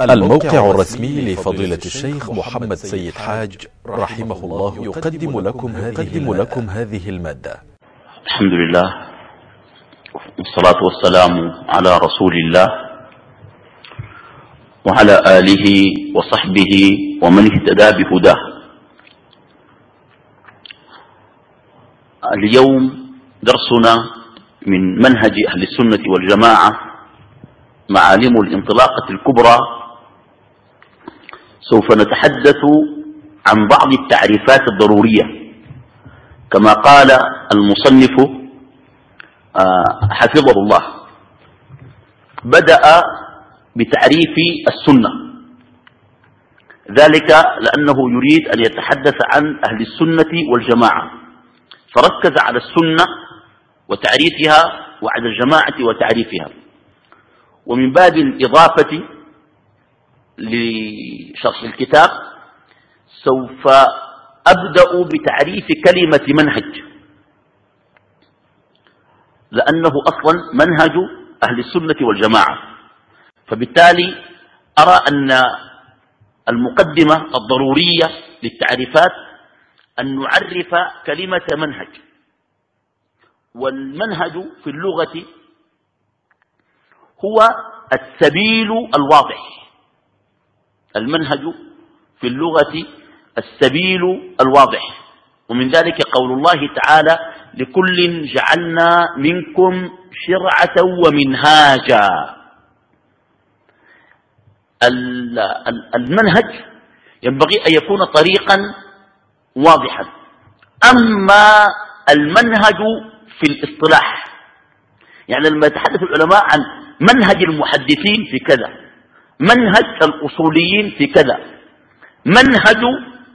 الموقع الرسمي لفضيلة الشيخ محمد سيد حاج رحمه الله يقدم لكم هذه, لكم هذه ا ل م ا د ة الحمد لله. والصلاة والسلام على رسول الله وعلى آله وصحبه ومن اهتدى بهداه. اليوم درسنا من منهج أهل السنة والجماعة معالم الانطلاقة الكبرى سوف نتحدث عن بعض التعريفات الضرورية. كما قال المصنف آه، حفظه الله بدأ بتعريف السنة. ذلك لأنه يريد أن يتحدث عن أهل السنة والجماعة. فركز على السنة وتعريفها وعلى الجماعة وتعريفها. ومن باب الإضافة لشرح الكتاب سوف أبدأ بتعريف كلمة منهج. لأنه أصلا منهج أهل السنة والجماعة. فبالتالي أرى أن المقدمة الضرورية للتعريفات أن نعرف كلمة منهج. والمنهج في اللغة هو السبيل الواضح. المنهج في اللغة السبيل الواضح. ومن ذلك قول الله تعالى لكل جعلنا منكم شرعة ومنهاجا. المنهج ينبغي أن يكون طريقا واضحا. أما المنهج في الاصطلاح يعني لما يتحدث العلماء عن منهج المحدثين في كذا منهج الأصوليين في كذا. منهج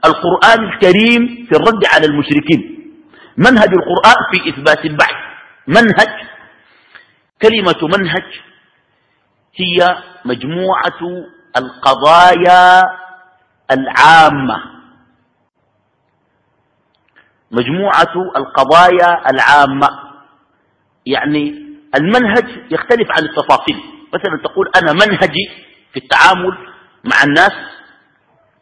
القرآن الكريم في الرد على المشركين. منهج القرآن في إثبات البعث. منهج كلمة منهج هي مجموعة القضايا العامة. مجموعة القضايا العامة. يعني المنهج يختلف عن التفاصيل. مثلا تقول أنا منهجي في التعامل مع الناس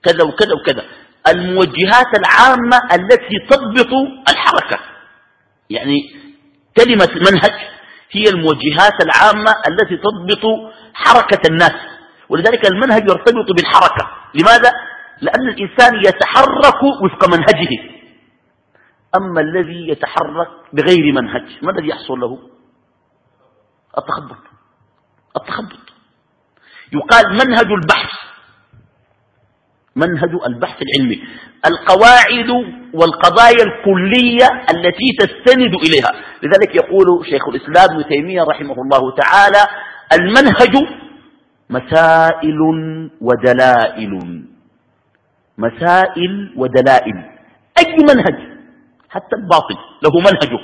كذا وكذا وكذا. الموجهات العامة التي تضبط الحركة. يعني كلمة منهج هي الموجهات العامة التي تضبط حركة الناس. ولذلك المنهج يرتبط بالحركة. لماذا؟ لأن الإنسان يتحرك وفق منهجه. أما الذي يتحرك بغير منهج ما الذي يحصل له؟ التخبط. التخبط. يقال منهج البحث. منهج البحث العلمي. القواعد والقضايا الكلية التي تستند إليها. لذلك يقول شيخ الإسلام ابن تيمية رحمه الله تعالى المنهج مسائل ودلائل. مسائل ودلائل. أي منهج؟ حتى الباطل له منهجه.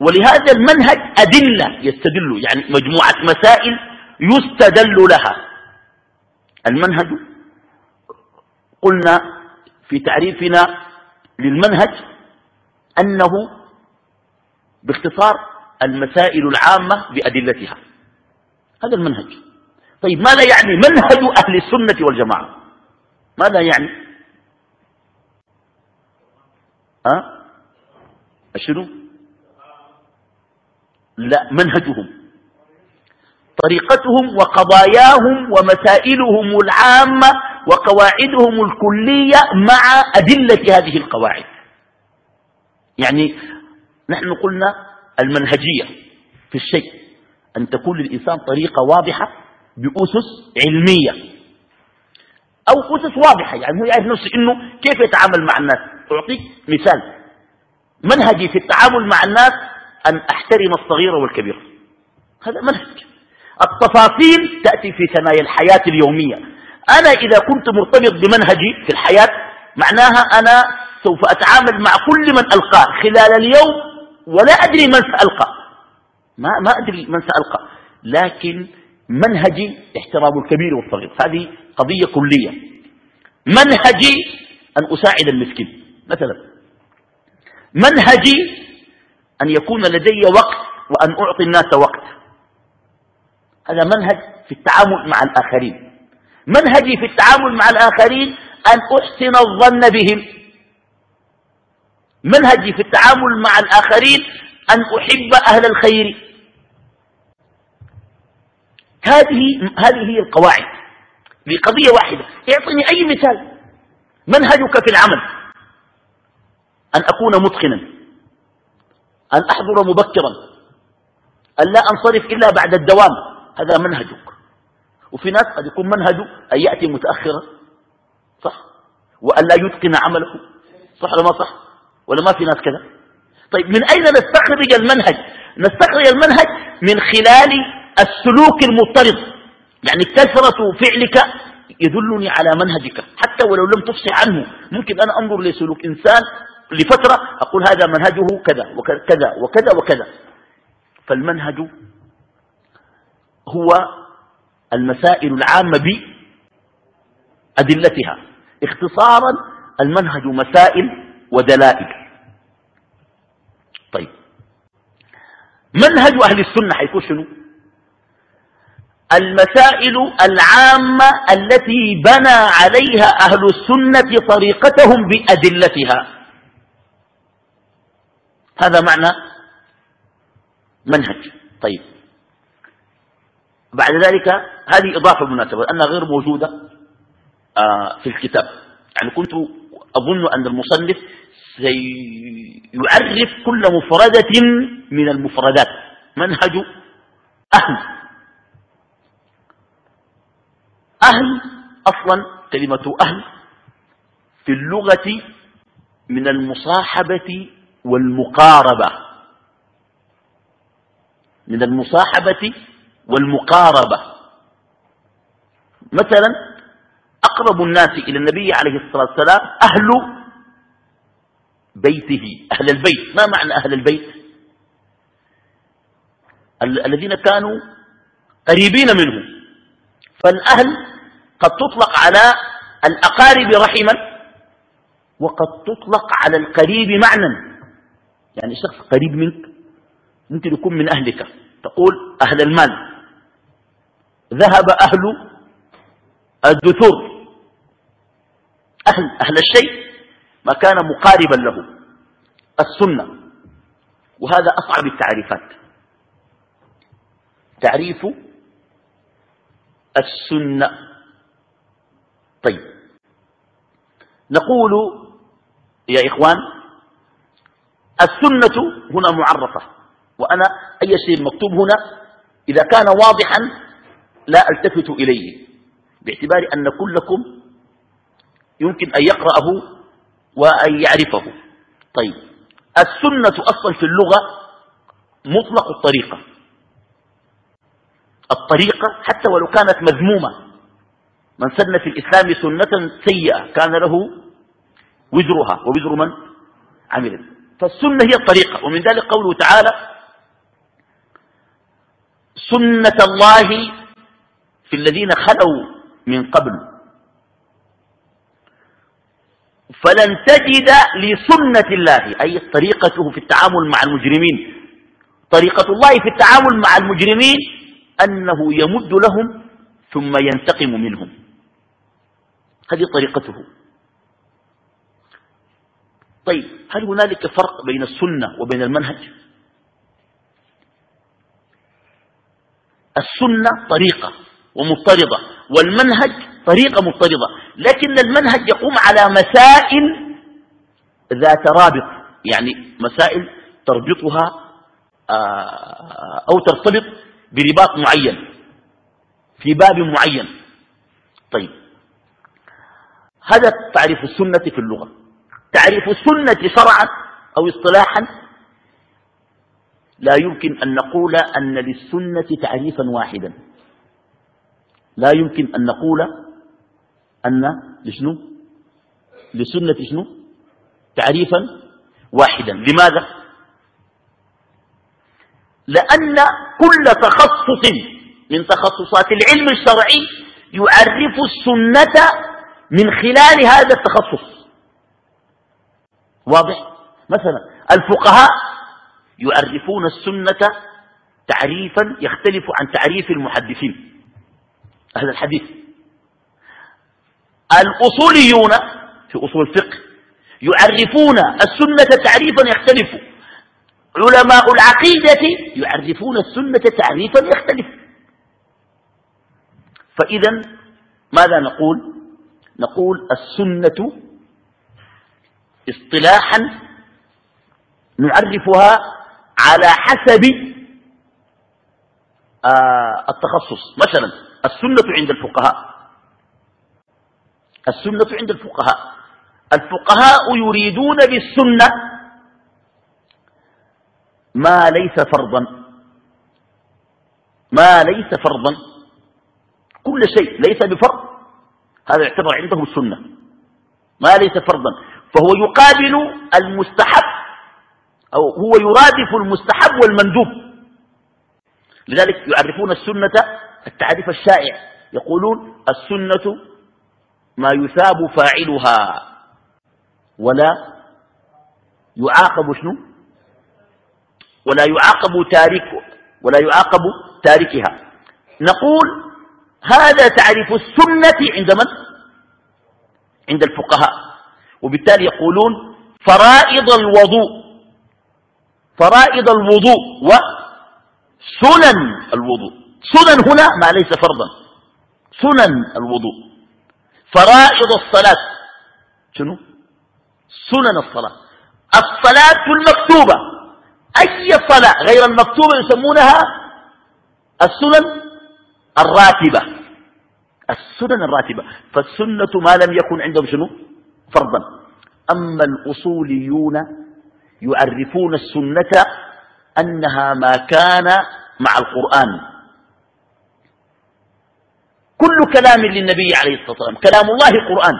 ولهذا المنهج أدلة يستدل. يعني مجموعة مسائل يستدل لها. المنهج قلنا في تعريفنا للمنهج أنه باختصار المسائل العامة بأدلتها. هذا المنهج. طيب ماذا يعني منهج أهل السنة والجماعة؟ ماذا يعني؟ أه؟ أشنو؟ لا منهجهم. طريقتهم وقضاياهم ومسائلهم العامة وقواعدهم الكلية مع أدلة هذه القواعد. يعني نحن قلنا المنهجية في الشيء أن تكون للإنسان طريقة واضحة بأسس علمية أو أسس واضحة يعني هو يعرف نفسه إنه كيف يتعامل مع الناس. أعطيك مثال. منهجي في التعامل مع الناس أن أحترم الصغير والكبير. هذا منهج. التفاصيل تأتي في ثنايا الحياة اليومية. أنا إذا كنت مرتبط بمنهجي في الحياة معناها أنا سوف أتعامل مع كل من ألقاه خلال اليوم ولا أدري من سألقى ما, ما أدري من سألقى لكن منهجي احترام الكبير والصغير. هذه قضية كلية. منهجي أن أساعد المسكين. مثلا منهجي أن يكون لدي وقت وأن أعطي الناس وقت. هذا منهج في التعامل مع الآخرين. منهجي في التعامل مع الآخرين أن أحسن الظن بهم. منهجي في التعامل مع الآخرين أن أحب أهل الخير. هذه هذه هي القواعد. لقضية واحدة. اعطني أي مثال. منهجك في العمل. أن أكون متقنا. أن أحضر مبكرا. أن لا أنصرف إلا بعد الدوام. هذا منهجك. وفي ناس قد يكون منهجه أن يأتي متأخرا صح؟ وأن لا يتقن عمله صح ولا ما صح؟ ولا ما في ناس كذا؟ طيب من أين نستخرج المنهج؟ نستخرج المنهج من خلال السلوك المضطرد. يعني كثرة فعلك يدلني على منهجك. حتى ولو لم تفصح عنه ممكن أنا أنظر لسلوك إنسان لفترة أقول هذا منهجه كذا وكذا وكذا وكذا. فالمنهج هو المسائل العامة بأدلتها اختصارا المنهج مسائل ودلائل. طيب منهج أهل السنة حيكون شنو؟ المسائل العامة التي بنى عليها أهل السنة طريقتهم بأدلتها. هذا معنى منهج. طيب بعد ذلك هذه إضافة بالمناسبة أنها غير موجودة آه، في الكتاب. يعني كنت أظن أن المصنف سيعرف كل مفردة من المفردات. منهج أهل. أهل أصلا كلمة أهل في اللغة من المصاحبة والمقاربة. من المصاحبة والمقاربة. مثلا أقرب الناس إلى النبي عليه الصلاة والسلام أهل بيته أهل البيت. ما معنى أهل البيت؟ الذين كانوا قريبين منه. فالأهل قد تطلق على الأقارب رحما وقد تطلق على القريب معنى يعني شخص قريب منك ممكن يكون من أهلك. تقول أهل المال. ذهب أهل الدثور أهل, أهل الشيء ما كان مقاربا له. السنة. وهذا أصعب التعريفات. تعريف السنة. طيب. نقول يا إخوان السنة هنا معرفة. وأنا أي شيء مكتوب هنا إذا كان واضحا لا التفت إليه باعتبار أن كلكم يمكن أن يقرأه وأن يعرفه. طيب السنة أصلا في اللغة مطلق الطريقة. الطريقة حتى ولو كانت مذمومة من سن في الإسلام سنة سيئة كان له وزرها. ووزر من؟ عمل. فالسنة هي الطريقة. ومن ذلك قوله تعالى سنة الله في الذين خلوا من قبل. فلن تجد لسنة الله أي طريقته في التعامل مع المجرمين. طريقة الله في التعامل مع المجرمين أنه يمد لهم ثم ينتقم منهم. هذه طريقته. طيب هل هنالك فرق بين السنة وبين المنهج؟ السنة طريقة. ومضطردة والمنهج طريقة مضطردة لكن المنهج يقوم على مسائل ذات رابط. يعني مسائل تربطها آه، أو ترتبط برباط معين في باب معين. طيب. هذا تعريف السنة في اللغة. تعريف السنة شرعا أو اصطلاحا لا يمكن أن نقول أن للسنة تعريفا واحدا. لا يمكن أن نقول أن لشنو؟ للسنة شنو؟ تعريفا واحدا. لماذا؟ لأن كل تخصص من تخصصات العلم الشرعي يعرف السنة من خلال هذا التخصص. واضح؟ مثلا الفقهاء يعرفون السنة تعريفا يختلف عن تعريف المحدثين. هذا الحديث. الأصوليون في أصول الفقه يعرفون السنة تعريفا يختلف. علماء العقيدة يعرفون السنة تعريفا يختلف. فإذا ماذا نقول؟ نقول السنة اصطلاحا نعرفها على حسب آه التخصص. مثلا السنة عند الفقهاء. السنة عند الفقهاء. الفقهاء يريدون بالسنة ما ليس فرضا. ما ليس فرضا. كل شيء ليس بفرض. هذا يعتبر عندهم السنة ما ليس فرضا. فهو يقابل المستحب أو هو يرادف المستحب والمندوب. لذلك يعرفون السنة التعريف الشائع. يقولون السنة ما يثاب فاعلها ولا يعاقب شنو؟ ولا يعاقب تارك ولا يعاقب تاركها. نقول هذا تعريف السنة عند من؟ عند الفقهاء. وبالتالي يقولون فرائض الوضوء فرائض الوضوء وسنن الوضوء. سنن هنا ما ليس فرضا. سنن الوضوء. فرائض الصلاة. شنو؟ سنن الصلاة. الصلاة المكتوبة. أي صلاة غير المكتوبة يسمونها السنن الراتبة. السنن الراتبة. فالسنة ما لم يكن عندهم شنو؟ فرضا. أما الأصوليون يعرفون السنة أنها ما كان مع القرآن. كل كلام للنبي عليه الصلاة والسلام. كلام الله قرآن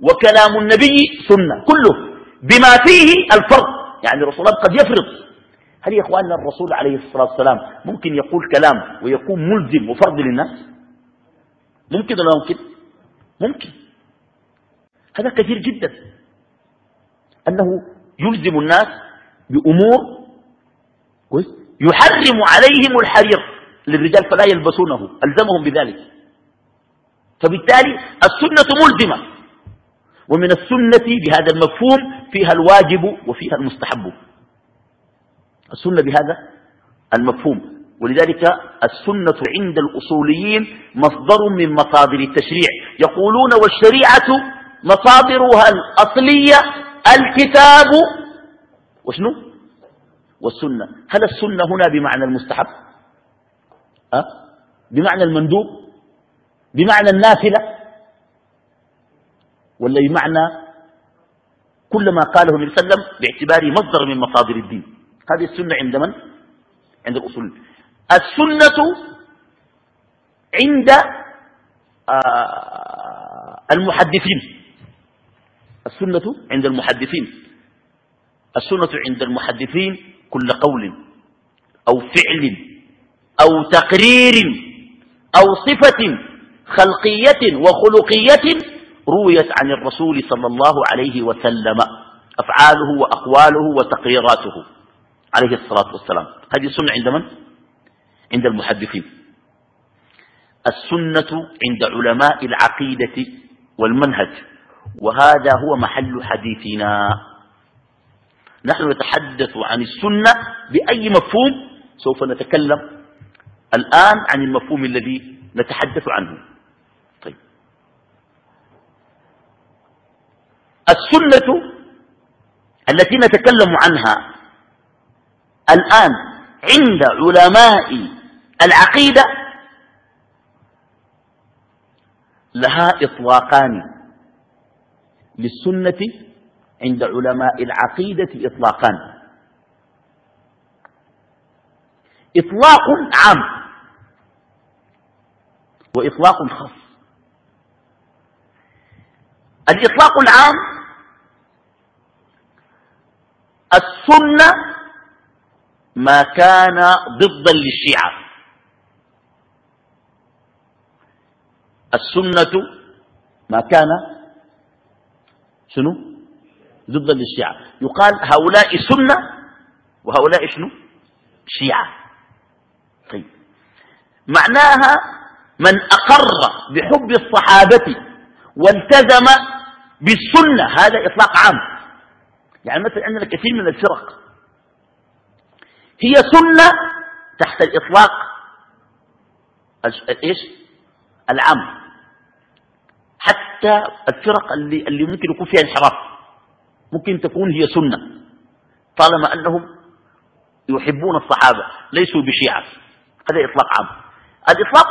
وكلام النبي سنة كله بما فيه الفرض يعني الرسول قد يفرض هل يا إخواننا الرسول عليه الصلاة والسلام ممكن يقول كلام ويكون ملزم وفرض للناس؟ ممكن ولا ممكن؟ ممكن. هذا كثير جدا. أنه يلزم الناس بأمور يحرم عليهم الحرير للرجال فلا يلبسونه ألزمهم بذلك. فبالتالي السنة ملزمة. ومن السنة بهذا المفهوم فيها الواجب وفيها المستحب. السنة بهذا المفهوم. ولذلك السنة عند الأصوليين مصدر من مصادر التشريع. يقولون والشريعة مصادرها الأصلية الكتاب. وشنو؟ والسنة. هل السنة هنا بمعنى المستحب؟ أه؟ بمعنى المندوب؟ بمعنى النافلة؟ ولا بمعنى كل ما قاله النبي صلى الله عليه وسلم باعتباره مصدر من مصادر الدين؟ هذه السنة عند من؟ عند الأصول. السنة عند آه، المحدثين. السنة عند المحدثين. السنة عند المحدثين كل قول أو فعل أو تقرير أو صفة خلقية وخلقية رويت عن الرسول صلى الله عليه وسلم أفعاله وأقواله وتقريراته عليه الصلاة والسلام. هذه السنة عند من؟ عند المحدثين. السنة عند علماء العقيدة والمنهج وهذا هو محل حديثنا. نحن نتحدث عن السنة بأي مفهوم؟ سوف نتكلم الآن عن المفهوم الذي نتحدث عنه طيب السنة التي نتكلم عنها الآن عند علماء العقيدة لها إطلاقان للسنة عند علماء العقيدة إطلاقان. إطلاق عام وإطلاق خاص. الإطلاق العام السنة ما كان ضدا للشيعة. السنة ما كان شنو؟ ضدا للشيعة. يقال هؤلاء سنة وهؤلاء شنو؟ شيعة. طيب. معناها من أقر بحب الصحابة والتزم بالسنة هذا إطلاق عام. يعني مثلا عندنا كثير من الفرق. هي سنة تحت الإطلاق إيش؟ العام. حتى الفرق اللي, اللي ممكن يكون فيها انحراف. ممكن تكون هي سنة. طالما أنهم يحبون الصحابة ليسوا بشيعة. هذا إطلاق عام. الإطلاق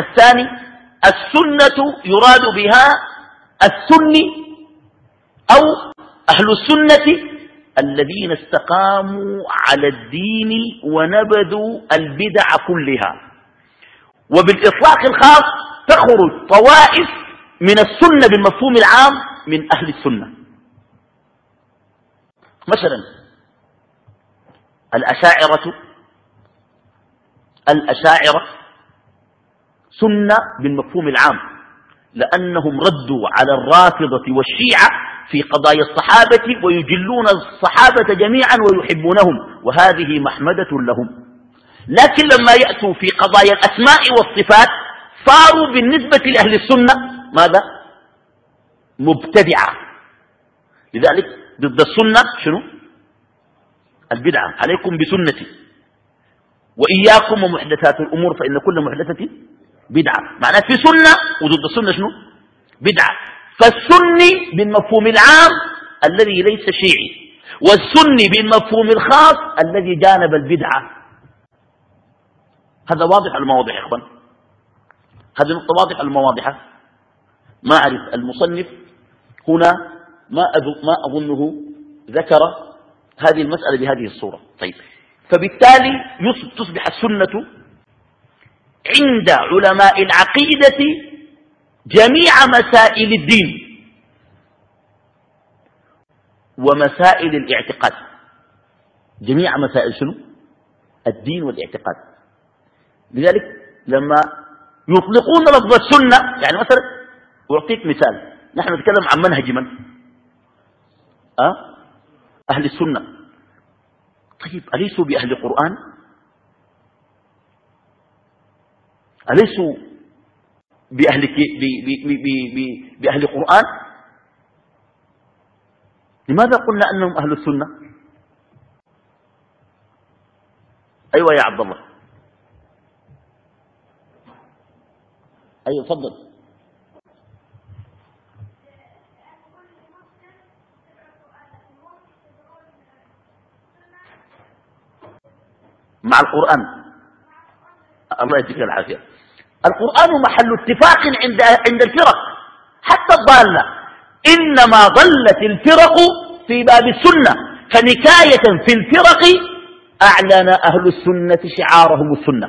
الثاني السنة يراد بها السني أو أهل السنة الذين استقاموا على الدين ونبذوا البدع كلها. وبالإطلاق الخاص تخرج طوائف من السنة بالمفهوم العام من أهل السنة. مثلا الأشاعرة الأشاعرة سنة بالمفهوم العام لأنهم ردوا على الرافضة والشيعة في قضايا الصحابة ويجلون الصحابة جميعا ويحبونهم وهذه محمدة لهم. لكن لما يأتوا في قضايا الأسماء والصفات صاروا بالنسبة لأهل السنة ماذا؟ مبتدعة. لذلك ضد السنة شنو؟ البدعة. عليكم بسنتي. وإياكم ومحدثات الأمور فإن كل محدثة بدعة. معناه في سنة وضد السنة شنو؟ بدعة. فالسني بالمفهوم العام الذي ليس شيعي والسني بالمفهوم الخاص الذي جانب البدعة. هذا واضح المواضح يا إخوان؟ هذه نقطة واضحة المواضحة ما أعرف المصنف هنا ما ما أظنه ذكر هذه المسألة بهذه الصورة. طيب فبالتالي تصبح السنة عند علماء العقيدة جميع مسائل الدين ومسائل الاعتقاد. جميع مسائل شنو؟ الدين والاعتقاد. لذلك لما يطلقون لفظ السنة يعني مثلا أعطيك مثال نحن نتكلم عن منهج من؟ أه؟ أهل السنة. طيب أليسوا بأهل القرآن؟ أليسوا بأهل, بأهل القرآن؟ لماذا قلنا أنهم أهل السنة؟ أيوة يا عبد الله. أيوة تفضل. مع القرآن. الله يجزيك العافية. القرآن محل اتفاق عند عند الفرق حتى الضالة. إنما ضلت الفرق في باب السنة فنكاية في الفرق أعلن أهل السنة شعارهم السنة.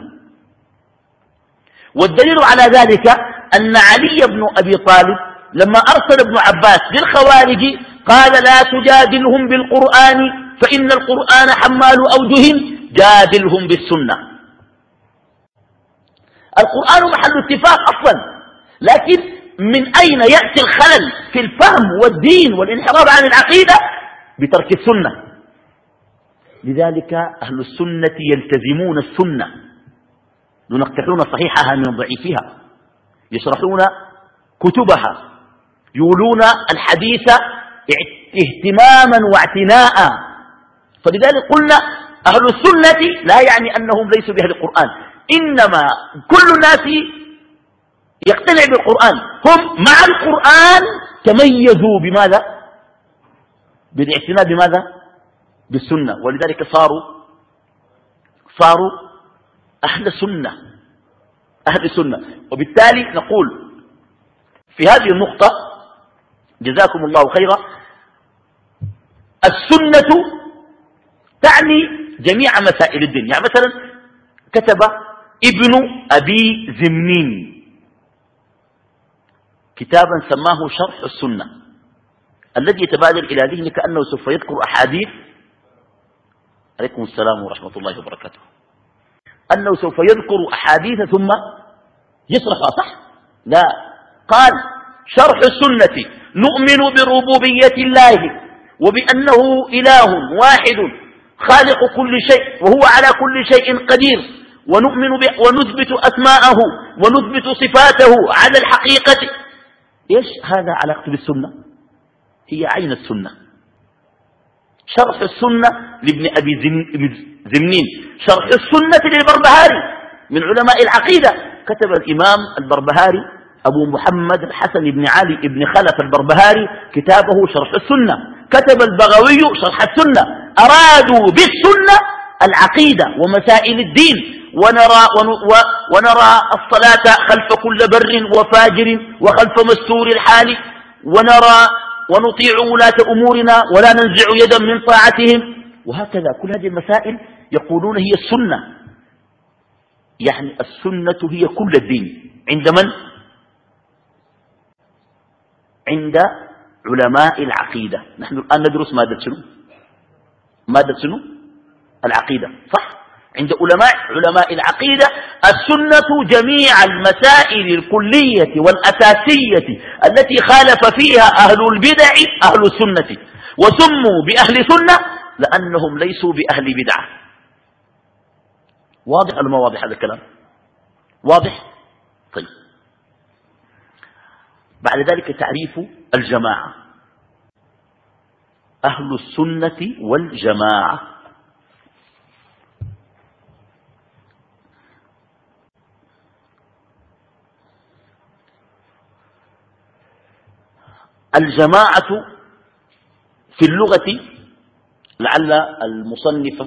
والدليل على ذلك أن علي بن أبي طالب لما أرسل ابن عباس للخوارج قال لا تجادلهم بالقرآن فإن القرآن حمال أوجه جادلهم بالسنة. القرآن محل اتفاق أصلا. لكن من أين يأتي الخلل في الفهم والدين والانحراف عن العقيدة؟ بترك السنة. لذلك أهل السنة يلتزمون السنة. ينقحون صحيحها من ضعيفها. يشرحون كتبها. يولون الحديث اهتماما واعتناء. فلذلك قلنا أهل السنة لا يعني أنهم ليسوا بأهل القرآن. إنما كل الناس يقتنع بالقرآن. هم مع القرآن تميزوا بماذا؟ بالاعتناء بماذا؟ بالسنة. ولذلك صاروا صاروا أهل سنة أهل سنة. وبالتالي نقول في هذه النقطة جزاكم الله خيرا السنة تعني جميع مسائل الدين. يعني مثلا كتب ابن أبي زمنين. كتابا سماه شرح السنة. الذي يتبادر إلى ذهنك كأنه سوف يذكر أحاديث. عليكم السلام ورحمة الله وبركاته. أنه سوف يذكر أحاديث ثم يصرفها صح؟ لا. قال شرح السنة. نؤمن بربوبية الله وبأنه إله واحد خالق كل شيء وهو على كل شيء قدير. ونؤمن ونثبت أسماءه ونثبت صفاته على الحقيقة. إيش؟ هذا علاقته بالسنة. هي عين السنة. شرح السنة لابن أبي زمنين شرح السنة للبربهاري. من علماء العقيدة. كتب الإمام البربهاري أبو محمد الحسن بن علي بن خلف البربهاري كتابه شرح السنة. كتب البغوي شرح السنة. أرادوا بالسنة العقيدة ومسائل الدين ونرى, ونرى الصلاة خلف كل بر وفاجر وخلف مستور الحال ونرى ونطيع ولاة أمورنا ولا ننزع يدا من طاعتهم وهكذا كل هذه المسائل يقولون هي السنة يعني السنة هي كل الدين عند من؟ عند علماء العقيدة نحن الآن ندرس مادة شنو؟ مادة شنو؟ العقيدة صح؟ عند علماء علماء العقيدة السنة جميع المسائل الكلية والأساسية التي خالف فيها أهل البدع أهل السنة. وسموا بأهل سنة لأنهم ليسوا بأهل بدعة واضح ولا ما واضح هذا الكلام؟ واضح؟ طيب. بعد ذلك تعريف الجماعة. أهل السنة والجماعة. الجماعة في اللغة لعل المصنف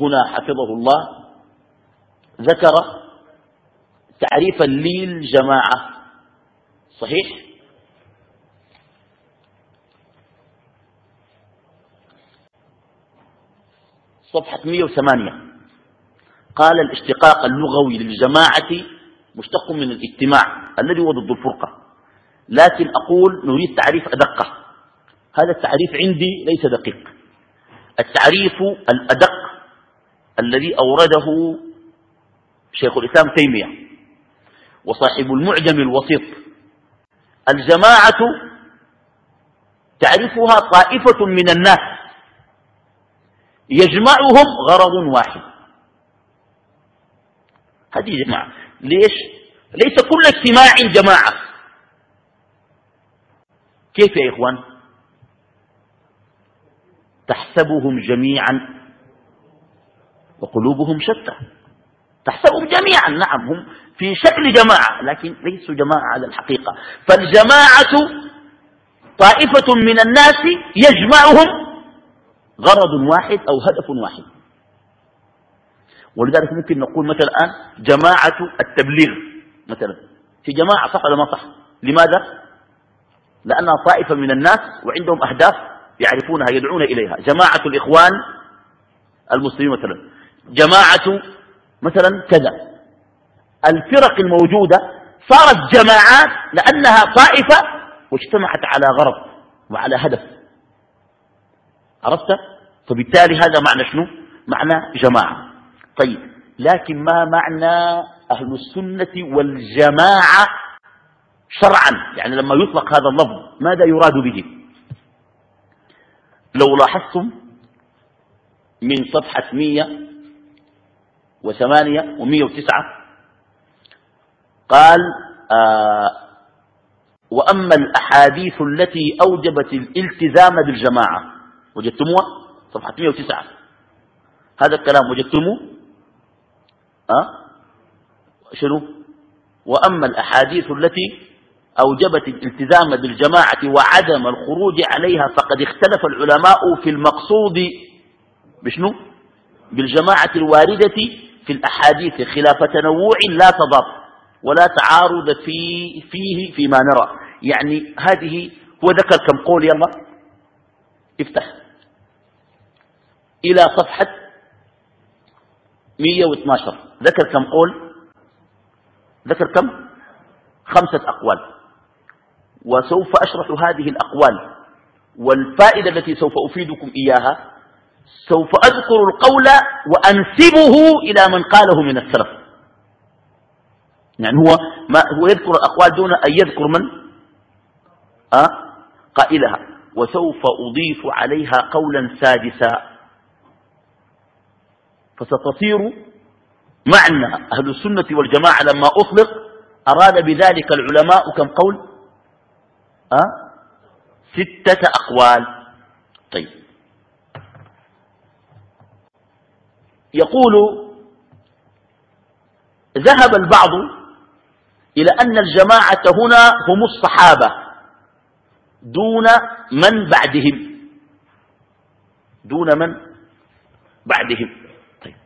هنا حفظه الله ذكر تعريفا للجماعة. صحيح؟ صفحة 108 قال الاشتقاق اللغوي للجماعة مشتق من الاجتماع الذي هو ضد الفرقة. لكن أقول نريد تعريف أدق هذا التعريف عندي ليس دقيق. التعريف الأدق الذي أورده شيخ الإسلام تيمية وصاحب المعجم الوسيط. الجماعة تعرفها طائفة من الناس. يجمعهم غرض واحد. هذه جماعة. ليش؟ ليس كل اجتماع جماعة. كيف يا إخوان؟ تحسبهم جميعا وقلوبهم شتى. تحسبهم جميعا نعم هم في شكل جماعة لكن ليسوا جماعة على الحقيقة. فالجماعة طائفة من الناس يجمعهم غرض واحد أو هدف واحد. ولذلك ممكن نقول مثلا الآن جماعة التبليغ مثلا في جماعة صح ولا ما صح؟ لماذا؟ لأنها طائفة من الناس وعندهم أهداف يعرفونها يدعون إليها. جماعة الإخوان المسلمين مثلا. جماعة مثلا كذا. الفرق الموجودة صارت جماعات لأنها طائفة واجتمعت على غرض وعلى هدف. عرفت؟ فبالتالي هذا معنى شنو؟ معنى جماعة. طيب لكن ما معنى أهل السنة والجماعة شرعا يعني لما يطلق هذا اللفظ ماذا يراد به؟ لو لاحظتم من صفحة مية وثمانية ومية وتسعة قال آه وأما الأحاديث التي أوجبت الالتزام بالجماعة وجدتموها؟ صفحة 109 هذا الكلام وجدتموه؟ أه؟ شنو؟ وأما الأحاديث التي أوجبت الالتزام بالجماعة وعدم الخروج عليها فقد اختلف العلماء في المقصود بشنو؟ بالجماعة الواردة في الأحاديث خلاف تنوع لا تضاد ولا تعارض في فيه فيما نرى. يعني هذه هو ذكر كم قول يلا. افتح. إلى صفحة 112 ذكر كم قول؟ ذكر كم؟ خمسة أقوال. وسوف أشرح هذه الأقوال. والفائدة التي سوف أفيدكم إياها سوف أذكر القول وأنسبه إلى من قاله من السلف. يعني هو ما هو يذكر الأقوال دون أن يذكر من؟ أه؟ قائلها. وسوف أضيف عليها قولا سادسا. فستصير معنى أهل السنة والجماعة لما أطلق أراد بذلك العلماء كم قول؟ أه؟ ستة أقوال. طيب. يقول ذهب البعض إلى أن الجماعة هنا هم الصحابة دون من بعدهم. دون من بعدهم. طيب.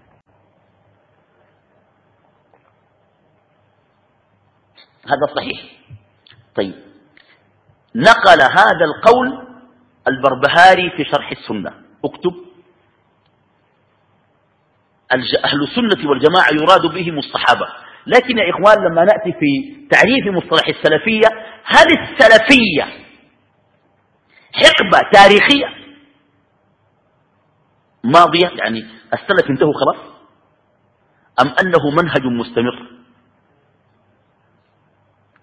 هذا صحيح. طيب. نقل هذا القول البربهاري في شرح السنة. اكتب. أهل السنة والجماعة يراد بهم الصحابة. لكن يا إخوان لما نأتي في تعريف مصطلح السلفية هل السلفية حقبة تاريخية؟ ماضية؟ يعني السلف انتهوا خلاص؟ أم أنه منهج مستمر؟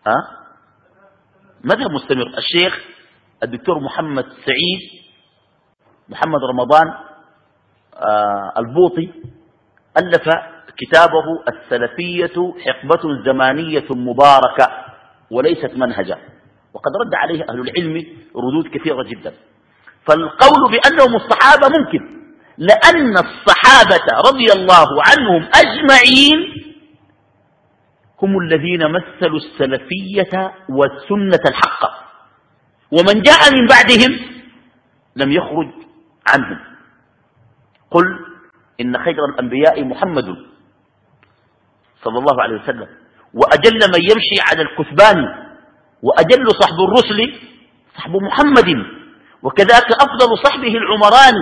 ها؟ مذهب مستمر؟ الشيخ الدكتور محمد سعيد محمد رمضان آه البوطي ألف كتابه السلفية حقبة زمانية مباركة وليست منهجا وقد رد عليه أهل العلم ردود كثيرة جدا. فالقول بأنهم الصحابة ممكن لأن الصحابة رضي الله عنهم أجمعين هم الذين مثلوا السلفية والسنة الحقة. ومن جاء من بعدهم لم يخرج عنهم. قل إن خير الأنبياء محمد صلى الله عليه وسلم. وأجل من يمشي على الكثبان وأجل صحب الرسل صحب محمد. وكذاك أفضل صحبه العمران.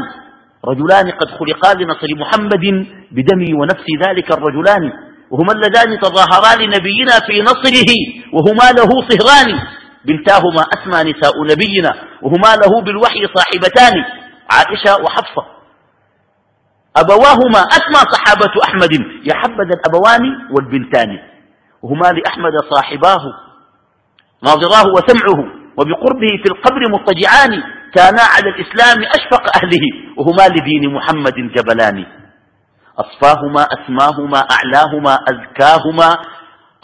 رجلان قد خلقا لنصر محمد بدمي ونفس ذلك الرجلان. وهما اللذان تظاهرا لنبينا في نصره وهما له صهران. بنتاهما أسمى نساء نبينا وهما له بالوحي صاحبتان عائشة وحفصة. أبواهما أسمى صحابة أحمد يا الأبوان والبنتان. وهما لأحمد صاحباه ناظراه وسمعه وبقربه في القبر مضطجعان كانا على الإسلام أشفق أهله وهما لدين محمد جبلان. أصفاهما أسماهما أعلاهما أزكاهما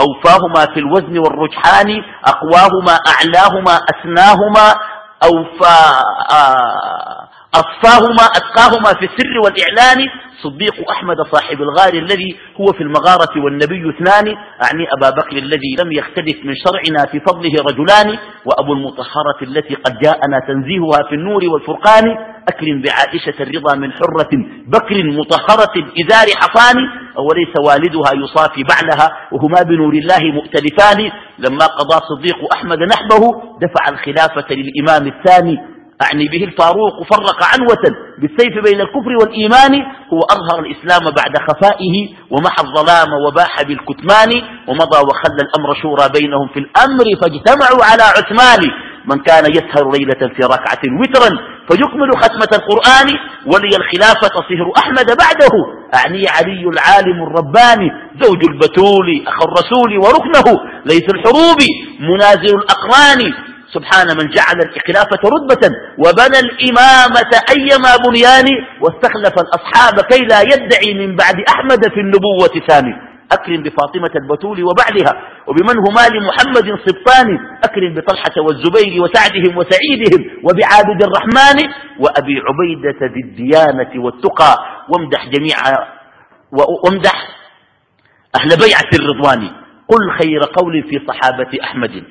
أوفاهما في الوزن والرجحان أقواهما أعلاهما أسناهما أوفا آه، أصفاهما أتقاهما في السر والإعلان صديق أحمد صاحب الغار الذي هو في المغارة والنبي اثنان أعني أبا بكر الذي لم يختلف من شرعنا في فضله رجلان وأبو المطهرة التي قد جاءنا تنزيهها في النور والفرقان أكرم بعائشة الرضا من حرة بكر مطهرة الإزار حصان أوليس والدها يصافي بعلها وهما بنور الله مؤتلفان لما قضى صديق أحمد نحبه دفع الخلافة للإمام الثاني أعني به الفاروق فرق عنوة بالسيف بين الكفر والإيمان هو أظهر الإسلام بعد خفائه ومحى الظلام وباح بالكتمان ومضى وخلى الأمر شورى بينهم في الأمر فاجتمعوا على عثمان. من كان يسهر ليلة في ركعة وترا فيكمل ختمة القرآن ولي الخلافة صهر أحمد بعده. أعني علي العالم الرباني زوج البتول أخو الرسول وركنه ليس الحروب منازل الأقران. سبحان من جعل الخلافة رتبة وبنى الإمامة أيما بنيان واستخلف الأصحاب كي لا يدعي من بعد أحمد في النبوة ثاني. أكرم بفاطمة البتول وبعلها وبمن هما لمحمد سبطان أكرم بطلحة والزبير وسعدهم وسعيدهم وبعابد الرحمن وأبي عبيدة ذي الديانة والتقى. وامدح جميع وامدح أهل بيعة الرضوان. قل خير قول في صحابة أحمد.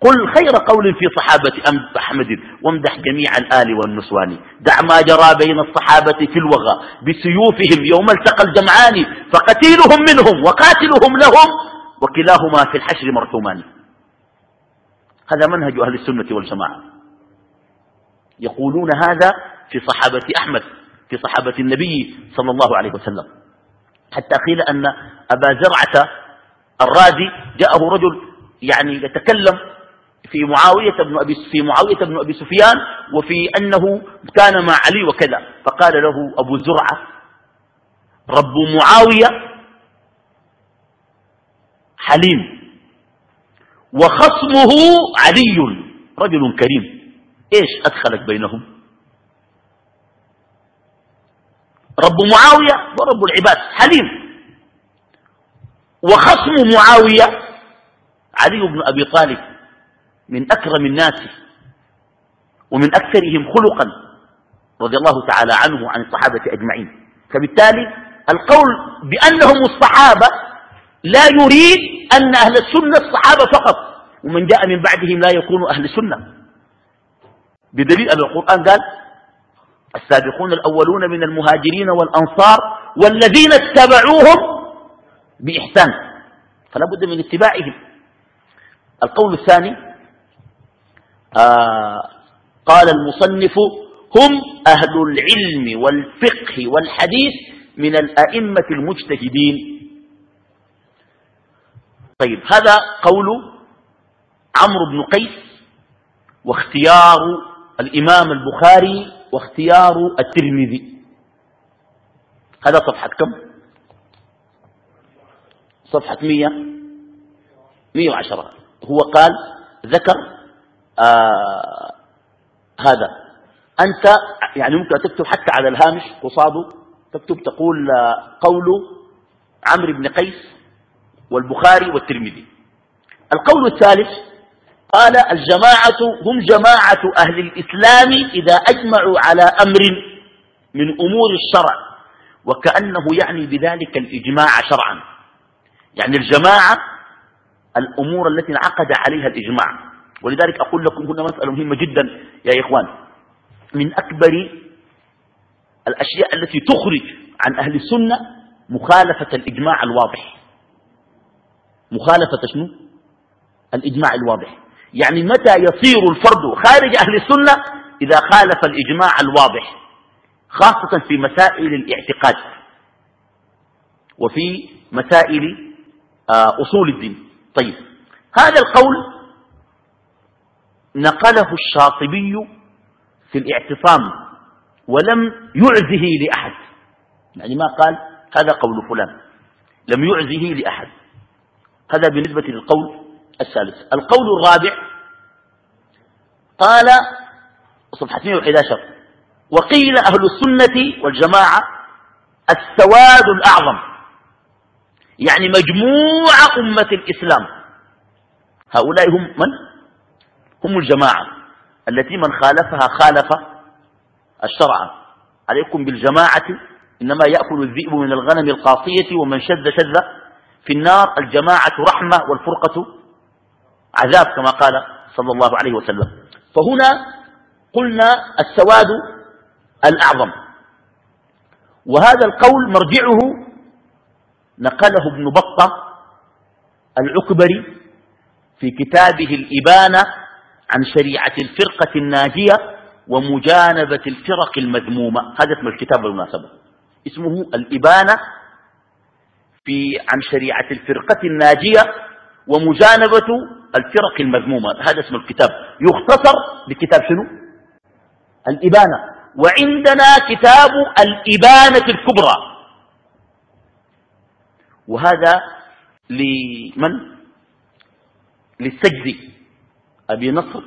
قل خير قول في صحابة أحمد وامدح جميع الآل والنسوان. دع ما جرى بين الصحابة في الوغى بسيوفهم يوم التقى الجمعان فقتيلهم منهم وقاتلهم لهم وكلاهما في الحشر مرحومان. هذا منهج أهل السنة والجماعة. يقولون هذا في صحابة أحمد في صحابة النبي صلى الله عليه وسلم. حتى قيل أن أبا زرعة الرازي جاءه رجل يعني يتكلم في معاوية بن أبي في معاوية بن أبي سفيان وفي أنه كان مع علي وكذا. فقال له أبو زرعة رب معاوية حليم وخصمه علي رجل كريم. إيش أدخلك بينهم؟ رب معاوية ورب العباد حليم. وخصم معاوية علي بن أبي طالب. من أكرم الناس ومن أكثرهم خلقا رضي الله تعالى عنه وعن الصحابة أجمعين. فبالتالي القول بأنهم الصحابة لا يريد أن أهل السنة الصحابة فقط ومن جاء من بعدهم لا يكون أهل السنة. بدليل أن القرآن قال السابقون الأولون من المهاجرين والأنصار والذين اتبعوهم بإحسان فلا بد من اتباعهم. القول الثاني آه قال المصنف هم أهل العلم والفقه والحديث من الأئمة المجتهدين. طيب هذا قول عمرو بن قيس واختيار الإمام البخاري واختيار الترمذي. هذا صفحة كم؟ صفحة مية مية وعشرة. هو قال ذكر آه هذا. أنت يعني ممكن تكتب حتى على الهامش قصاده تكتب تقول آه قول عمرو بن قيس والبخاري والترمذي. القول الثالث قال الجماعة هم جماعة أهل الإسلام إذا أجمعوا على أمر من أمور الشرع وكأنه يعني بذلك الإجماع شرعا. يعني الجماعة الأمور التي انعقد عليها الإجماع. ولذلك أقول لكم هنا مسألة مهمة جدا يا إخوان. من أكبر الأشياء التي تخرج عن أهل السنة مخالفة الإجماع الواضح. مخالفة شنو؟ الإجماع الواضح. يعني متى يصير الفرد خارج أهل السنة؟ إذا خالف الإجماع الواضح خاصة في مسائل الاعتقاد وفي مسائل آه، أصول الدين. طيب هذا القول نقله الشاطبي في الاعتصام ولم يعزه لأحد. يعني ما قال هذا قول فلان. لم يعزه لأحد. هذا بالنسبة للقول الثالث. القول الرابع قال صفحة 111 وقيل أهل السنة والجماعة السواد الأعظم. يعني مجموع أمة الإسلام. هؤلاء هم من؟ هم الجماعة التي من خالفها خالف الشرع. عليكم بالجماعة إنما يأكل الذئب من الغنم القاصية ومن شذ شذ في النار. الجماعة رحمة والفرقة عذاب كما قال صلى الله عليه وسلم. فهنا قلنا السواد الأعظم. وهذا القول مرجعه نقله ابن بطة العكبري في كتابه الإبانة عن شريعة الفرقة الناجية ومجانبة الفرق المذمومة. هذا اسم الكتاب بالمناسبة. اسمه الإبانة في عن شريعة الفرقة الناجية ومجانبة الفرق المذمومة. هذا اسم الكتاب. يختصر بكتاب شنو؟ الإبانة. وعندنا كتاب الإبانة الكبرى. وهذا لمن؟ للسجدي. أبي نصر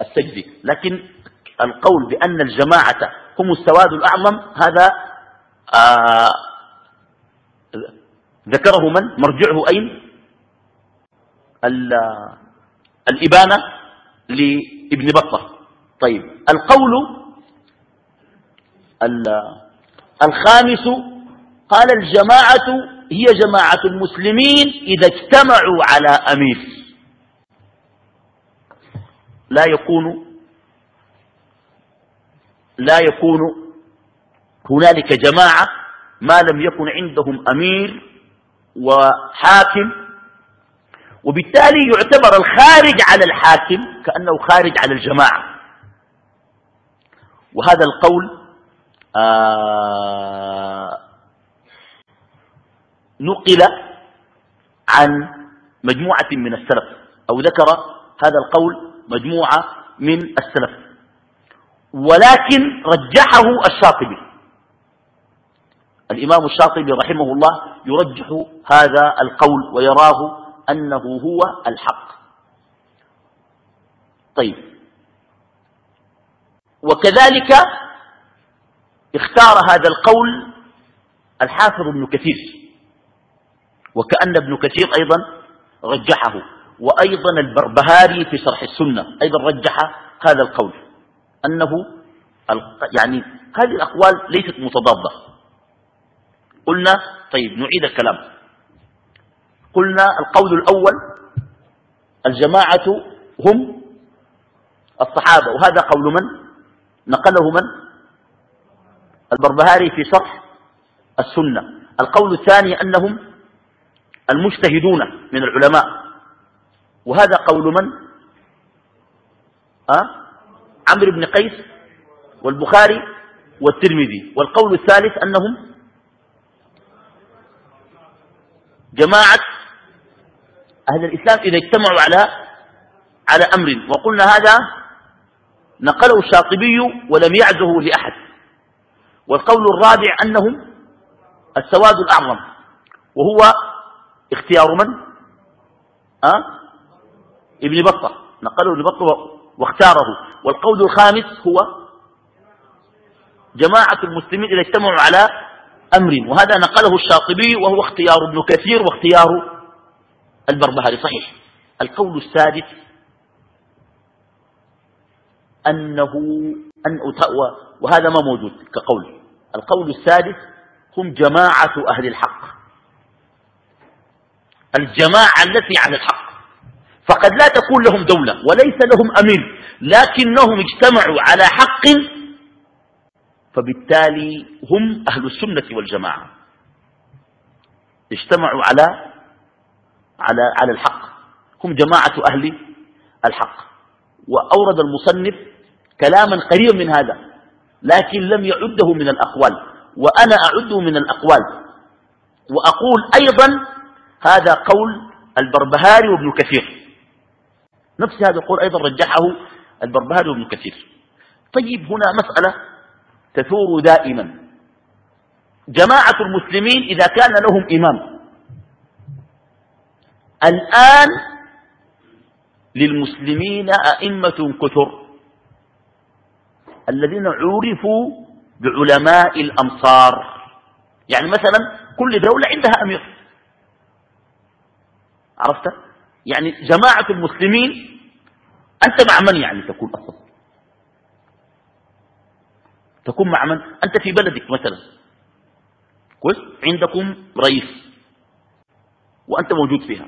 السجدي. لكن القول بأن الجماعة هم السواد الأعظم هذا آه ذكره من؟ مرجعه أين؟ الإبانة لابن بطة. طيب القول الخامس قال الجماعة هي جماعة المسلمين إذا اجتمعوا على أمير. لا يكون لا يكون هنالك جماعة ما لم يكن عندهم أمير وحاكم وبالتالي يعتبر الخارج على الحاكم كأنه خارج على الجماعة. وهذا القول آه نقل عن مجموعة من السلف أو ذكر هذا القول مجموعة من السلف. ولكن رجحه الشاطبي. الإمام الشاطبي رحمه الله يرجح هذا القول ويراه أنه هو الحق. طيب. وكذلك اختار هذا القول الحافظ ابن كثير. وكأن ابن كثير أيضا رجحه. وأيضا البربهاري في شرح السنة أيضا رجح هذا القول أنه يعني هذه الأقوال ليست متضادة. قلنا طيب نعيد الكلام. قلنا القول الأول الجماعة هم الصحابة وهذا قول من؟ نقله من؟ البربهاري في شرح السنة. القول الثاني أنهم المجتهدون من العلماء. وهذا قول من؟ أه؟ عمرو بن قيس والبخاري والترمذي. والقول الثالث أنهم جماعة أهل الإسلام إذا اجتمعوا على على أمر. وقلنا هذا نقله الشاطبي ولم يعزه لأحد. والقول الرابع أنهم السواد الأعظم. وهو اختيار من؟ أه؟ ابن بطة نقله ابن بطة واختاره. والقول الخامس هو جماعة المسلمين إذا اجتمعوا على أمر وهذا نقله الشاطبي وهو اختيار ابن كثير واختيار البربهاري. صحيح. القول السادس أنه أن وهذا ما موجود كقول. القول السادس هم جماعة أهل الحق. الجماعة التي على الحق. فقد لا تكون لهم دولة وليس لهم أمير لكنهم اجتمعوا على حق فبالتالي هم أهل السنة والجماعة. اجتمعوا على على على الحق. هم جماعة أهل الحق. وأورد المصنف كلاما قريبا من هذا لكن لم يعده من الأقوال. وأنا أعده من الأقوال. وأقول أيضا هذا قول البربهاري وابن كثير. نفس هذا القول أيضا رجحه البربهاري وابن كثير. طيب هنا مسألة تثور دائما. جماعة المسلمين إذا كان لهم إمام الآن للمسلمين أئمة كثر الذين عرفوا بعلماء الأمصار. يعني مثلا كل دولة عندها أمير. عرفت؟ يعني جماعة المسلمين أنت مع من يعني تكون أصلا؟ تكون مع من؟ أنت في بلدك مثلا. كويس؟ عندكم رئيس وأنت موجود فيها.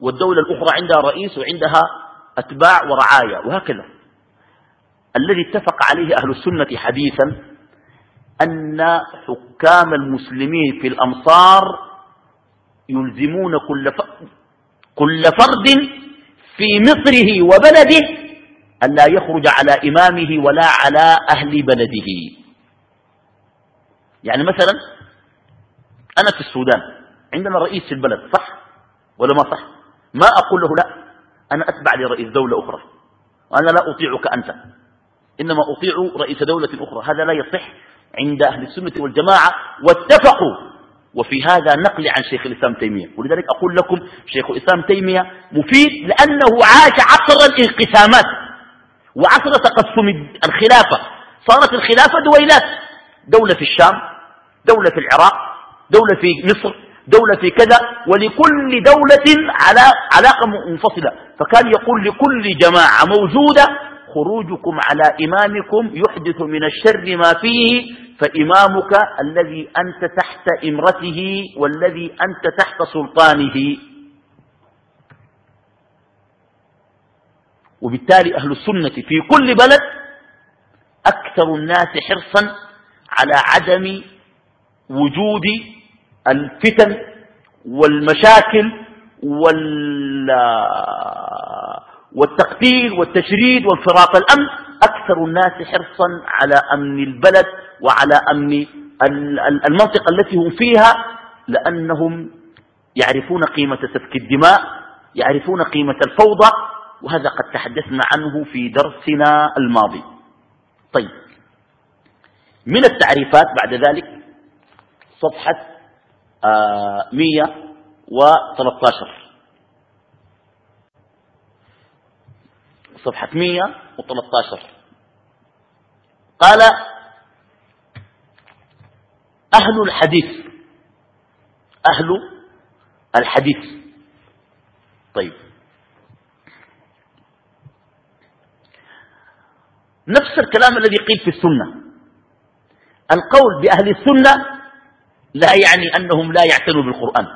والدولة الأخرى عندها رئيس وعندها أتباع ورعايا وهكذا. الذي اتفق عليه أهل السنة حديثا أن حكام المسلمين في الأمصار يلزمون كل كل فرد في مصره وبلده أن لا يخرج على إمامه ولا على أهل بلده. يعني مثلا أنا في السودان عندنا رئيس في البلد صح؟ ولا ما صح؟ ما أقول له لا أنا أتبع لرئيس دولة أخرى وأنا لا أطيعك أنت. إنما أطيع رئيس دولة أخرى. هذا لا يصح عند أهل السنة والجماعة واتفقوا. وفي هذا نقل عن شيخ الإسلام تيمية. ولذلك أقول لكم شيخ الإسلام تيمية مفيد لأنه عاش عصر الانقسامات وعصر تقسم الخلافة. صارت الخلافة دويلات. دولة في الشام دولة في العراق دولة في مصر دولة في كذا ولكل دولة على علاقة منفصلة. فكان يقول لكل جماعة موجودة خروجكم على إمامكم يحدث من الشر ما فيه فإمامك الذي أنت تحت إمرته والذي أنت تحت سلطانه. وبالتالي أهل السنة في كل بلد أكثر الناس حرصا على عدم وجود الفتن والمشاكل وال والتقتيل والتشريد وانفراط الأمن. أكثر الناس حرصا على أمن البلد وعلى أمن المنطقة التي هم فيها لأنهم يعرفون قيمة سفك الدماء يعرفون قيمة الفوضى وهذا قد تحدثنا عنه في درسنا الماضي. طيب. من التعريفات بعد ذلك؟ صفحة آه 113 صفحة 113 قال أهل الحديث أهل الحديث. طيب. نفس الكلام الذي قيل في السنة. القول بأهل السنة لا يعني أنهم لا يعتنوا بالقرآن.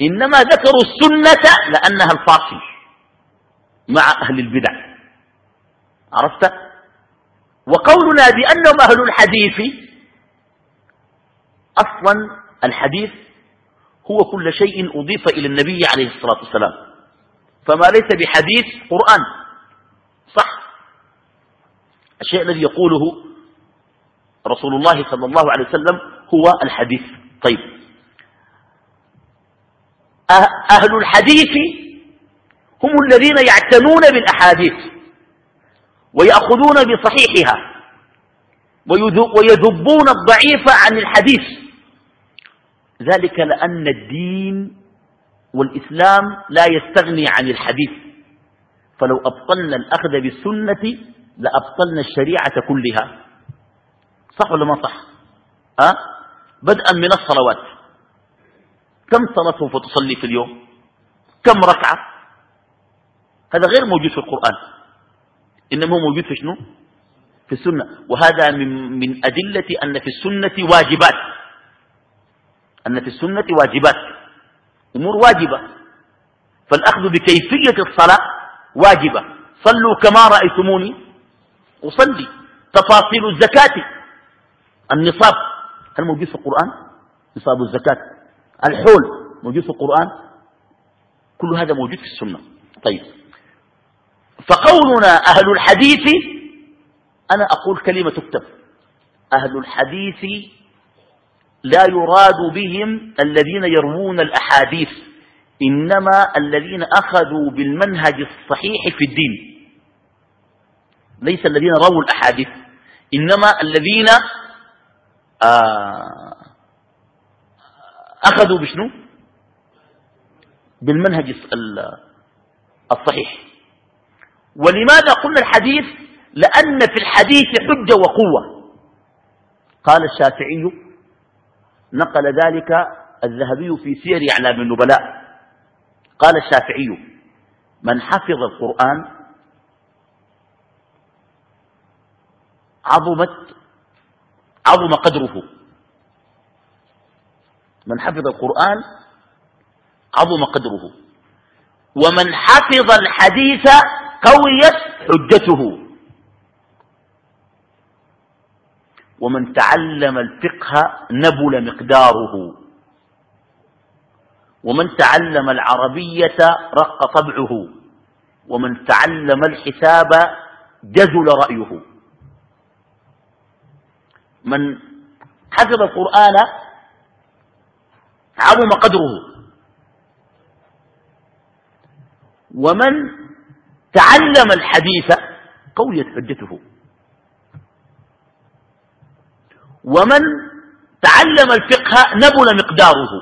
إنما ذكروا السنة لأنها الفاصل. مع أهل البدع. عرفت؟ وقولنا بأنهم أهل الحديث. أصلا الحديث هو كل شيء أضيف إلى النبي عليه الصلاة والسلام. فما ليس بحديث قرآن. صح؟ الشيء الذي يقوله رسول الله صلى الله عليه وسلم هو الحديث. طيب. أه- أهل الحديث هم الذين يعتنون بالأحاديث ويأخذون بصحيحها ويذبون الضعيف عن الحديث. ذلك لأن الدين والإسلام لا يستغني عن الحديث. فلو أبطلنا الأخذ بالسنة لأبطلنا الشريعة كلها. صح ولا ما صح؟ أه؟ بدءا من الصلوات. كم صلاة فتصلي في اليوم؟ كم ركعة؟ هذا غير موجود في القرآن. إنما هو موجود في شنو؟ في السنة. وهذا من, من أدلة أن في السنة واجبات. أن في السنة واجبات. أمور واجبة. فالأخذ بكيفية الصلاة واجبة. صلوا كما رأيتموني. أصلي. تفاصيل الزكاة. النصاب. هل موجود في القرآن؟ نصاب الزكاة. الحول. موجود في القرآن؟ كل هذا موجود في السنة. طيب. فقولنا أهل الحديث أنا أقول كلمة تكتب. أهل الحديث لا يراد بهم الذين يروون الأحاديث إنما الذين أخذوا بالمنهج الصحيح في الدين. ليس الذين رووا الأحاديث إنما الذين آه أخذوا بشنو؟ بالمنهج الصحيح. ولماذا قلنا الحديث؟ لأن في الحديث حجة وقوة. قال الشافعي نقل ذلك الذهبي في سير أعلام النبلاء. قال الشافعي من حفظ القرآن عظمت عظم قدره. من حفظ القرآن عظم قدره. ومن حفظ الحديث قويت حجته. ومن تعلم الفقه نبل مقداره. ومن تعلم العربية رق طبعه. ومن تعلم الحساب جزل رأيه. من حفظ القرآن عظم قدره. ومن تعلم الحديث قويت حجته. ومن تعلم الفقه نبل مقداره.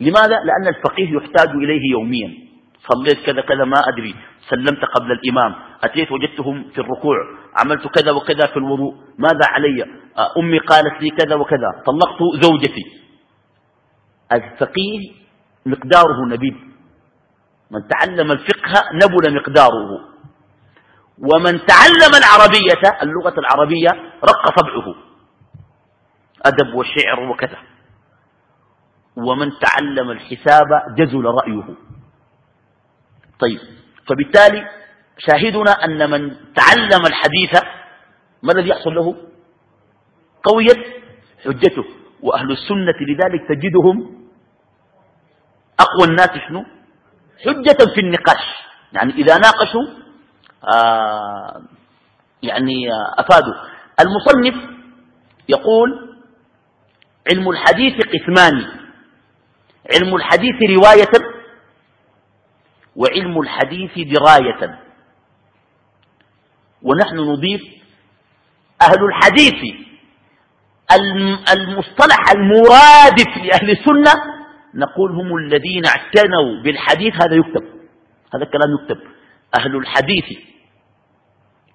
لماذا؟ لأن الفقيه يحتاج إليه يوميا. صليت كذا كذا ما أدري. سلمت قبل الإمام. أتيت وجدتهم في الركوع. عملت كذا وكذا في الوضوء. ماذا علي؟ أمي قالت لي كذا وكذا. طلقت زوجتي. الفقيه مقداره نبيل. من تعلم الفقه نبل مقداره. ومن تعلم العربية اللغة العربية رق طبعه أدب وشعر وكذا. ومن تعلم الحساب جزل رأيه. طيب فبالتالي شاهدنا أن من تعلم الحديث ما الذي يحصل له؟ قويت حجته. وأهل السنة لذلك تجدهم أقوى الناس شنو؟ حجة في النقاش. يعني إذا ناقشوا آه يعني آه أفادوا. المصنف يقول علم الحديث قسمان. علم الحديث رواية وعلم الحديث دراية. ونحن نضيف أهل الحديث المصطلح المرادف لأهل السنة نقول هم الذين اعتنوا بالحديث هذا يكتب. هذا الكلام يكتب. أهل الحديث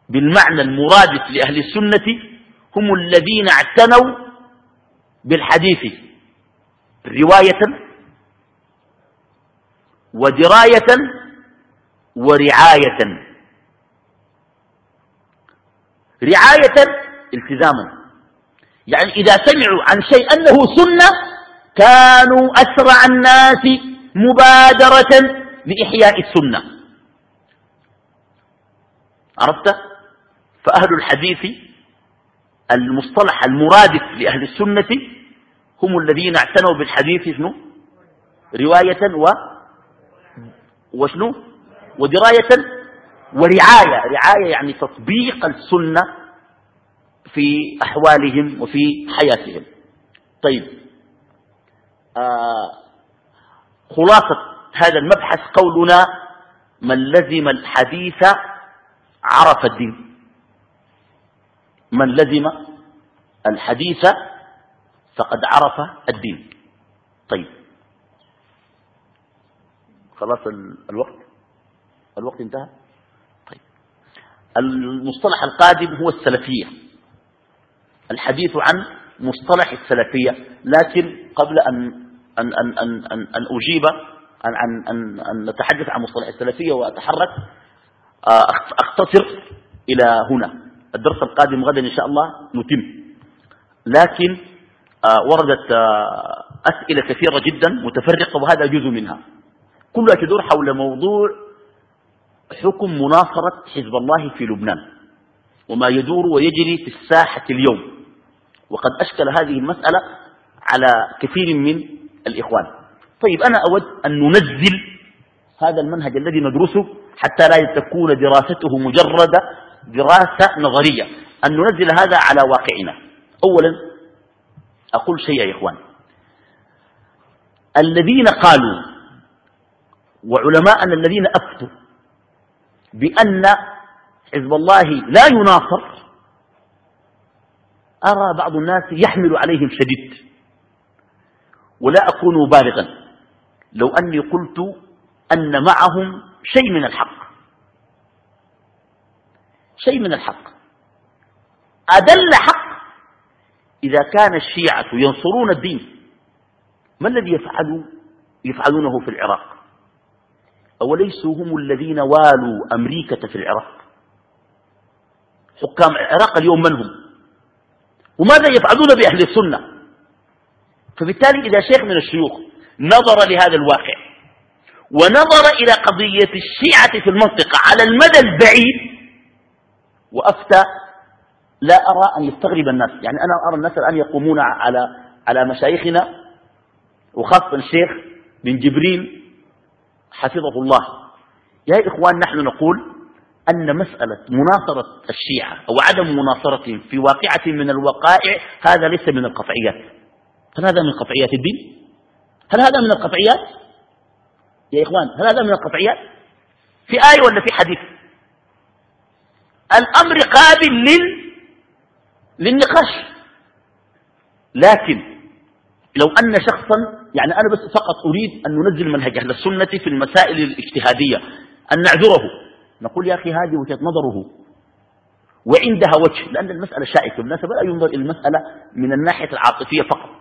بالمعنى المرادف لأهل السنة هم الذين اعتنوا بالحديث. رواية ودراية ورعاية. رعاية التزاما. يعني إذا سمعوا عن شيء أنه سنة كانوا أسرع الناس مبادرة لإحياء السنة. عرفت؟ فأهل الحديث المصطلح المرادف لأهل السنة هم الذين اعتنوا بالحديث شنو؟ رواية و وشنو؟ ودراية ورعاية. رعاية يعني تطبيق السنة في أحوالهم وفي حياتهم. طيب. خلاصة هذا المبحث قولنا من لزم الحديث عرف الدين؟ من لزم الحديث فقد عرف الدين؟ طيب. خلاص الوقت؟ الوقت انتهى؟ طيب. المصطلح القادم هو السلفية. الحديث عن مصطلح السلفية لكن قبل أن, أن, أن, أن, أن, أن أجيب أن, أن, أن, أن نتحدث عن مصطلح السلفية وأتحرك. آه، أختصر إلى هنا. الدرس القادم غدا إن شاء الله نتم. لكن آه، وردت آه، أسئلة كثيرة جدا متفرقة وهذا جزء منها. كلها تدور حول موضوع حكم مناصرة حزب الله في لبنان وما يدور ويجري في الساحة اليوم. وقد أشكل هذه المسألة على كثير من الإخوان. طيب أنا أود أن ننزل هذا المنهج الذي ندرسه حتى لا تكون دراسته مجرد دراسة نظرية. أن ننزل هذا على واقعنا. أولا أقول شيء يا إخوان. الذين قالوا وعلماءنا الذين أفتوا بأن حزب الله لا يناصر أرى بعض الناس يحمل عليهم شديد. ولا أكون بالغا. لو أني قلت أن معهم شيء من الحق. شيء من الحق. أدل حق إذا كان الشيعة ينصرون الدين. ما الذي يفعلوا؟ يفعلونه في العراق. أوليسوا هم الذين والوا أمريكا في العراق. حكام العراق اليوم من هم؟ وماذا يفعلون بأهل السنة؟ فبالتالي إذا شيخ من الشيوخ نظر لهذا الواقع ونظر إلى قضية الشيعة في المنطقة على المدى البعيد وأفتى لا أرى أن يستغرب الناس. يعني أنا أرى الناس الآن يقومون على على مشايخنا وخاصة الشيخ بن جبريل حفظه الله. يا إخوان نحن نقول أن مسألة مناصرة الشيعة أو عدم مناصرتهم في واقعة من الوقائع هذا ليس من القطعيات. هل هذا من قطعيات الدين؟ هل هذا من القطعيات؟ يا إخوان هل هذا من القطعيات؟ في آية ولا في حديث؟ الأمر قابل لل... للنقاش. لكن لو أن شخصا يعني أنا بس فقط أريد أن ننزل منهج أهل السنة في المسائل الاجتهادية أن نعذره. نقول يا أخي هذه وجهة نظره وعندها وجه لأن المسألة شائكة. بالنسبة لا ينظر إلى المسألة من الناحية العاطفية فقط.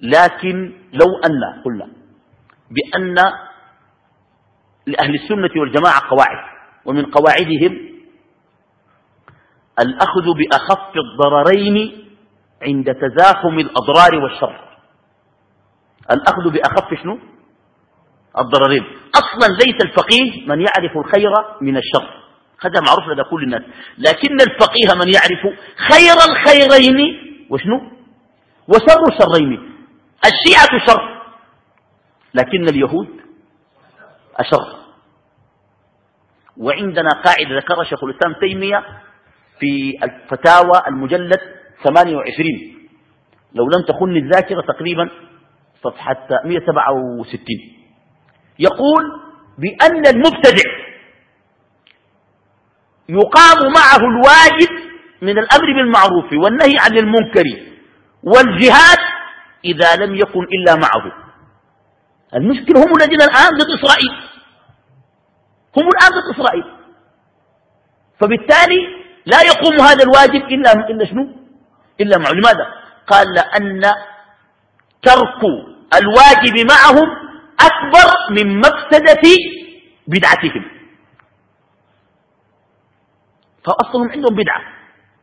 لكن لو أن قلنا بأن لأهل السنة والجماعة قواعد ومن قواعدهم الأخذ بأخف الضررين عند تزاحم الأضرار والشر. الأخذ بأخف شنو؟ الضررين. أصلا ليس الفقيه من يعرف الخير من الشر. هذا معروف لدى كل الناس. لكن الفقيه من يعرف خير الخيرين وشنو؟ وشر الشرين. الشيعة شر. لكن اليهود أشر. وعندنا قاعدة ذكرها شيخ الإسلام تيمية في الفتاوى المجلد 28 لو لم تخن الذاكرة تقريبا صفحة 167 يقول بأن المبتدع يقام معه الواجب من الأمر بالمعروف والنهي عن المنكر والجهاد إذا لم يكن إلا معه. المشكلة هم الذين الآن ضد إسرائيل. هم الآن ضد إسرائيل. فبالتالي لا يقوم هذا الواجب إلا, إلا شنو؟ إلا معه. لماذا؟ قال لأن ترك الواجب معهم أكبر من مفسدة بدعتهم. فأصلهم عندهم بدعة.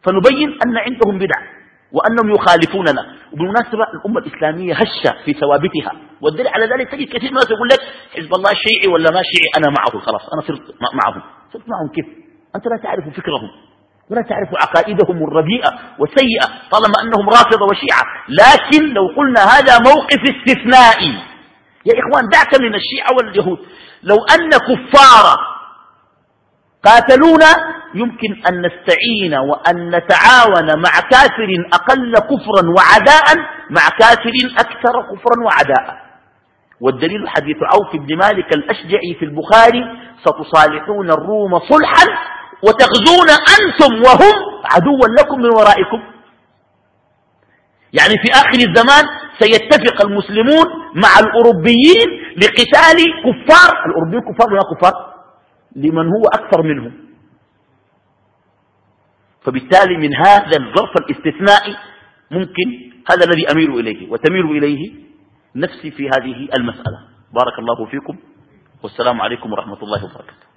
فنبين أن عندهم بدعة. وأنهم يخالفوننا. وبالمناسبة الأمة الإسلامية هشة في ثوابتها. والدليل على ذلك تجد كثير من الناس يقول لك حزب الله شيعي ولا ما شيعي؟ أنا معه. خلاص أنا صرت معهم. صرت معهم. كيف؟ أنت لا تعرف فكرهم. ولا تعرف عقائدهم الرديئة والسيئة طالما أنهم رافضة وشيعة. لكن لو قلنا هذا موقف استثنائي. يا إخوان دعك من الشيعة واليهود. لو أن كفار قاتلونا يمكن أن نستعين وأن نتعاون مع كافر أقل كفرا وعداء مع كافر أكثر كفرا وعداء. والدليل حديث عوف بن مالك الأشجعي في البخاري ستصالحون الروم صلحا وتغزون أنتم وهم عدوا لكم من ورائكم. يعني في آخر الزمان سيتفق المسلمون مع الأوروبيين لقتال كفار الأوروبيين كفار ولا كفار؟ لمن هو أكثر منهم. فبالتالي من هذا الظرف الاستثنائي ممكن هذا الذي أميل إليه وتميل إليه نفسي في هذه المسألة. بارك الله فيكم. والسلام عليكم ورحمة الله وبركاته.